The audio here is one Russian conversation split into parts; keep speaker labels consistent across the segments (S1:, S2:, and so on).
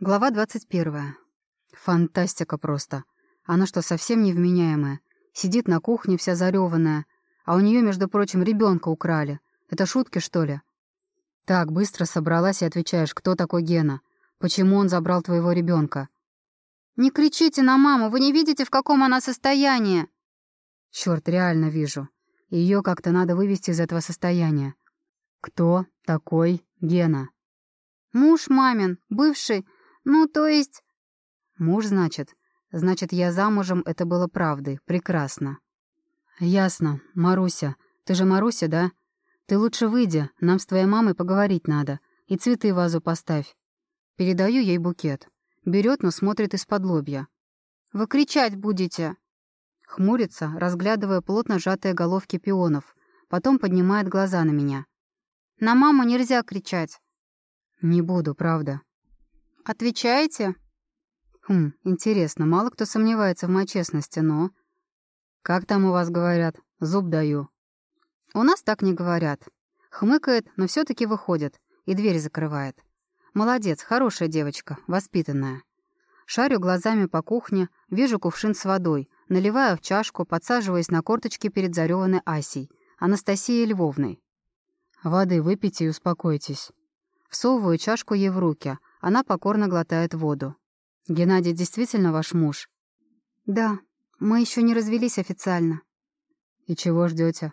S1: Глава 21. Фантастика просто. Она что, совсем невменяемая? Сидит на кухне вся зареванная, а у нее, между прочим, ребенка украли. Это шутки, что ли? Так, быстро собралась и отвечаешь, кто такой Гена? Почему он забрал твоего ребенка?
S2: «Не кричите на маму, вы не видите, в каком она состоянии!»
S1: Черт, реально вижу. Ее как-то надо вывести из этого состояния. Кто такой Гена?
S2: Муж мамин, бывший, «Ну, то есть...»
S1: «Муж, значит? Значит, я замужем, это было правдой. Прекрасно». «Ясно. Маруся. Ты же Маруся, да? Ты лучше выйди, нам с твоей мамой поговорить надо. И цветы в вазу поставь». Передаю ей букет. Берет, но смотрит из-под лобья.
S2: «Вы кричать будете!»
S1: Хмурится, разглядывая плотно сжатые головки пионов. Потом поднимает глаза на меня.
S2: «На маму нельзя кричать».
S1: «Не буду, правда».
S2: «Отвечаете?»
S1: «Хм, интересно, мало кто сомневается в моей честности, но...» «Как там у вас говорят? Зуб даю». «У нас так не говорят». Хмыкает, но все таки выходит и дверь закрывает. «Молодец, хорошая девочка, воспитанная». Шарю глазами по кухне, вижу кувшин с водой, наливаю в чашку, подсаживаясь на корточки перед зареванной Асей, Анастасией Львовной. «Воды выпейте и успокойтесь». Всовываю чашку ей в руки, она покорно глотает воду. «Геннадий действительно ваш муж?»
S2: «Да, мы еще не развелись официально».
S1: «И чего ждете?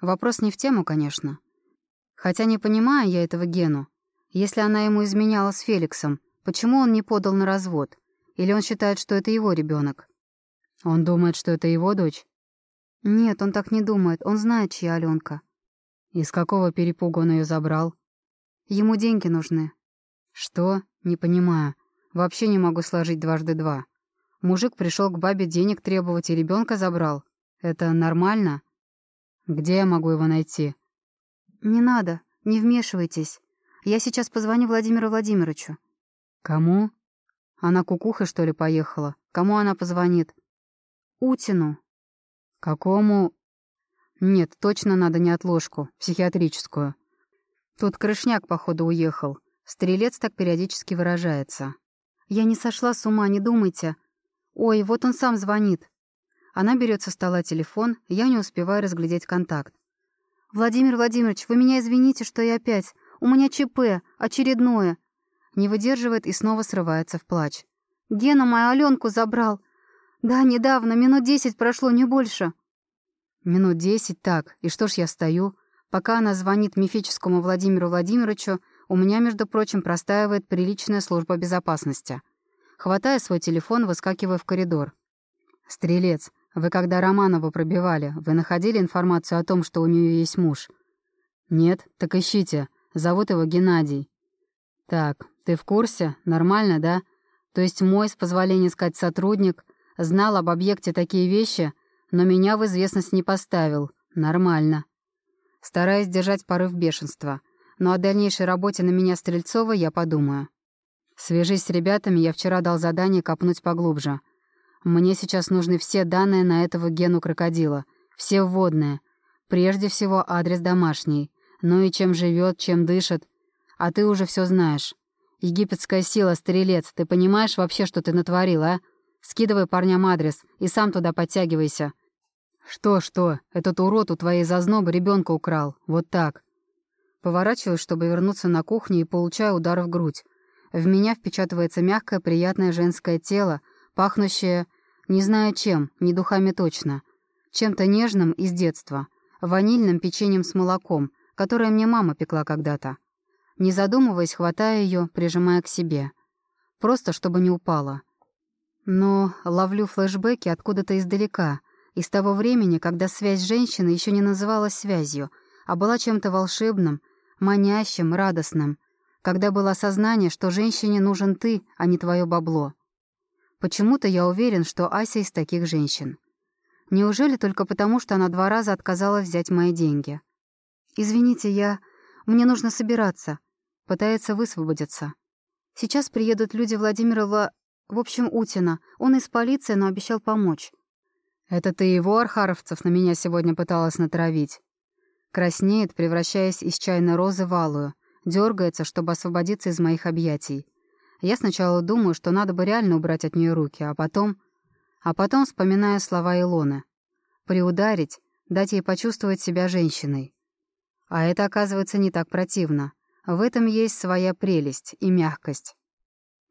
S1: Вопрос не в тему, конечно. Хотя не понимаю я этого Гену. Если она ему изменяла с Феликсом, почему он не подал на развод? Или он считает, что это его ребенок? Он думает, что это его дочь?
S2: Нет, он так не думает. Он знает, чья Аленка.
S1: Из какого перепуга он ее забрал?
S2: Ему деньги нужны.
S1: «Что? Не понимаю. Вообще не могу сложить дважды два. Мужик пришел к бабе денег требовать и ребенка забрал. Это нормально? Где я могу его найти?»
S2: «Не надо, не вмешивайтесь. Я сейчас позвоню Владимиру Владимировичу».
S1: «Кому?» «Она кукухой, что ли, поехала? Кому она позвонит?»
S2: «Утину».
S1: «Какому?» «Нет, точно надо не отложку, психиатрическую. Тут крышняк, походу, уехал. Стрелец так периодически выражается.
S2: «Я не сошла с ума, не думайте. Ой, вот он сам звонит».
S1: Она берет со стола телефон, я не успеваю разглядеть контакт.
S2: «Владимир Владимирович, вы меня извините, что я опять. У меня ЧП, очередное».
S1: Не выдерживает и снова срывается в плач.
S2: «Гена мою Аленку забрал. Да, недавно, минут десять прошло, не больше».
S1: «Минут десять, так. И что ж я стою? Пока она звонит мифическому Владимиру Владимировичу, у меня, между прочим, простаивает приличная служба безопасности. Хватая свой телефон, выскакиваю в коридор. «Стрелец, вы когда Романову пробивали, вы находили информацию о том, что у нее есть муж?» «Нет? Так ищите. Зовут его Геннадий». «Так, ты в курсе? Нормально, да? То есть мой, с позволения сказать, сотрудник, знал об объекте такие вещи, но меня в известность не поставил. Нормально». Стараясь держать порыв бешенства — но о дальнейшей работе на меня Стрельцова я подумаю. Свяжись с ребятами, я вчера дал задание копнуть поглубже. Мне сейчас нужны все данные на этого гену крокодила, все вводные. Прежде всего адрес домашний, ну и чем живет, чем дышит. А ты уже все знаешь. Египетская сила, стрелец, ты понимаешь вообще, что ты натворил, а? Скидывай парням адрес и сам туда подтягивайся. Что-что, этот урод у твоей зазнобы ребенка украл, вот так. Поворачиваюсь, чтобы вернуться на кухню, и получаю удар в грудь. В меня впечатывается мягкое, приятное женское тело, пахнущее, не знаю чем, не духами точно, чем-то нежным из детства, ванильным печеньем с молоком, которое мне мама пекла когда-то. Не задумываясь, хватаю ее, прижимая к себе. Просто, чтобы не упала. Но ловлю флешбеки откуда-то издалека, из того времени, когда связь женщины еще не называлась связью, а была чем-то волшебным, манящим, радостным, когда было осознание, что женщине нужен ты, а не твое бабло. Почему-то я уверен, что Ася из таких женщин. Неужели только потому, что она два раза отказалась взять мои деньги? «Извините, я... Мне нужно собираться». Пытается высвободиться. Сейчас приедут люди Владимира Ва... В общем, Утина. Он из полиции, но обещал помочь. «Это ты его, архаровцев, на меня сегодня пыталась натравить?» Краснеет, превращаясь из чайной розы в алую. Дергается, чтобы освободиться из моих объятий. Я сначала думаю, что надо бы реально убрать от нее руки, а потом... А потом вспоминаю слова Илоны. Приударить, дать ей почувствовать себя женщиной. А это, оказывается, не так противно. В этом есть своя прелесть и мягкость.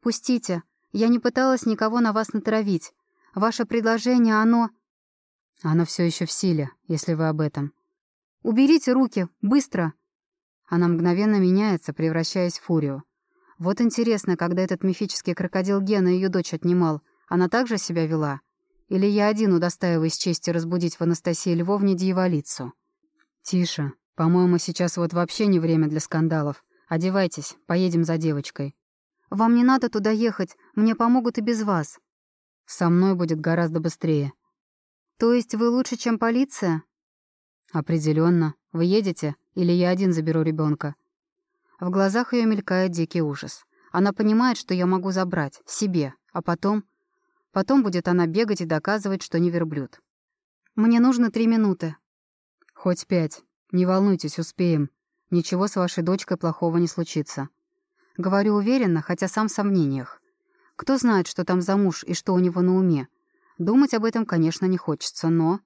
S2: «Пустите. Я не пыталась никого на вас натравить. Ваше предложение, оно...»
S1: «Оно все еще в силе, если вы об этом».
S2: «Уберите руки, быстро!»
S1: Она мгновенно меняется, превращаясь в фурию. Вот интересно, когда этот мифический крокодил Гена ее дочь отнимал, она также себя вела? Или я один удостаиваюсь чести разбудить в Анастасии Львовне дьяволицу? «Тише. По-моему, сейчас вот вообще не время для скандалов. Одевайтесь, поедем за девочкой».
S2: «Вам не надо туда ехать, мне помогут и без вас».
S1: «Со мной будет гораздо быстрее».
S2: «То есть вы лучше, чем полиция?»
S1: Определенно. Вы едете, или я один заберу ребенка? В глазах ее мелькает дикий ужас. Она понимает, что я могу забрать, себе, а потом... Потом будет она бегать и доказывать, что не верблюд.
S2: «Мне нужно три минуты».
S1: «Хоть пять. Не волнуйтесь, успеем. Ничего с вашей дочкой плохого не случится». Говорю уверенно, хотя сам в сомнениях. Кто знает, что там за муж и что у него на уме. Думать об этом, конечно, не хочется, но...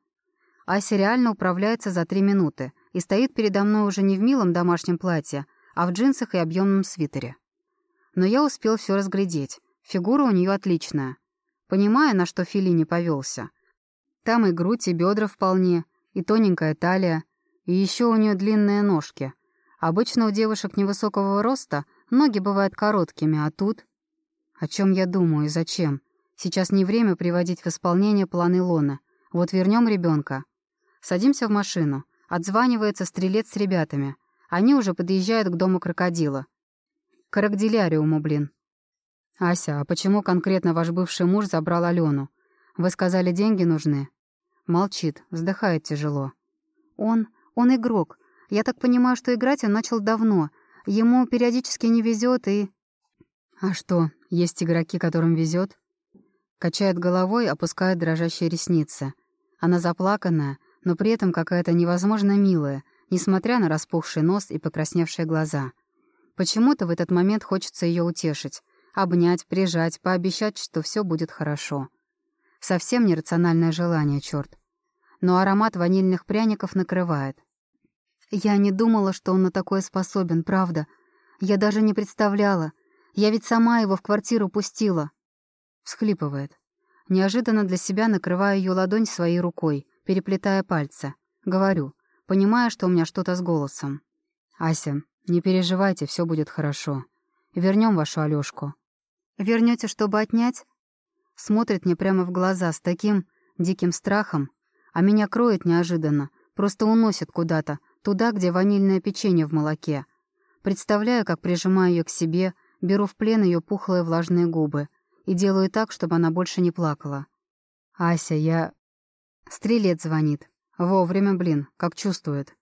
S1: Ася реально управляется за три минуты и стоит передо мной уже не в милом домашнем платье, а в джинсах и объемном свитере. Но я успел все разглядеть. Фигура у нее отличная. Понимая, на что Фили не повелся. Там и грудь, и бедра вполне, и тоненькая талия, и еще у нее длинные ножки. Обычно у девушек невысокого роста ноги бывают короткими, а тут... О чем я думаю и зачем? Сейчас не время приводить в исполнение планы Лоны. Вот вернем ребенка, Садимся в машину. Отзванивается стрелец с ребятами. Они уже подъезжают к дому крокодила. К Рогдиляриуму, блин. «Ася, а почему конкретно ваш бывший муж забрал Алену? Вы сказали, деньги нужны?» Молчит, вздыхает тяжело.
S2: «Он... он игрок. Я так понимаю, что играть он начал давно. Ему периодически не везет и...»
S1: «А что, есть игроки, которым везет? Качает головой, опускает дрожащие ресницы. Она заплаканная, но при этом какая-то невозможно милая, несмотря на распухший нос и покрасневшие глаза. Почему-то в этот момент хочется ее утешить, обнять, прижать, пообещать, что все будет хорошо. Совсем нерациональное желание, черт. Но аромат ванильных пряников накрывает.
S2: Я не думала, что он на такое способен, правда. Я даже не представляла. Я ведь сама его в квартиру пустила.
S1: Всхлипывает. Неожиданно для себя накрываю ее ладонь своей рукой, переплетая пальцы. Говорю, понимая, что у меня что-то с голосом. «Ася, не переживайте, все будет хорошо. Вернем вашу Алёшку».
S2: Вернете, чтобы отнять?»
S1: Смотрит мне прямо в глаза с таким диким страхом, а меня кроет неожиданно, просто уносит куда-то, туда, где ванильное печенье в молоке. Представляю, как прижимаю ее к себе, беру в плен ее пухлые влажные губы и делаю так, чтобы она больше не плакала. «Ася, я... Стрелец звонит. Вовремя, блин, как чувствует.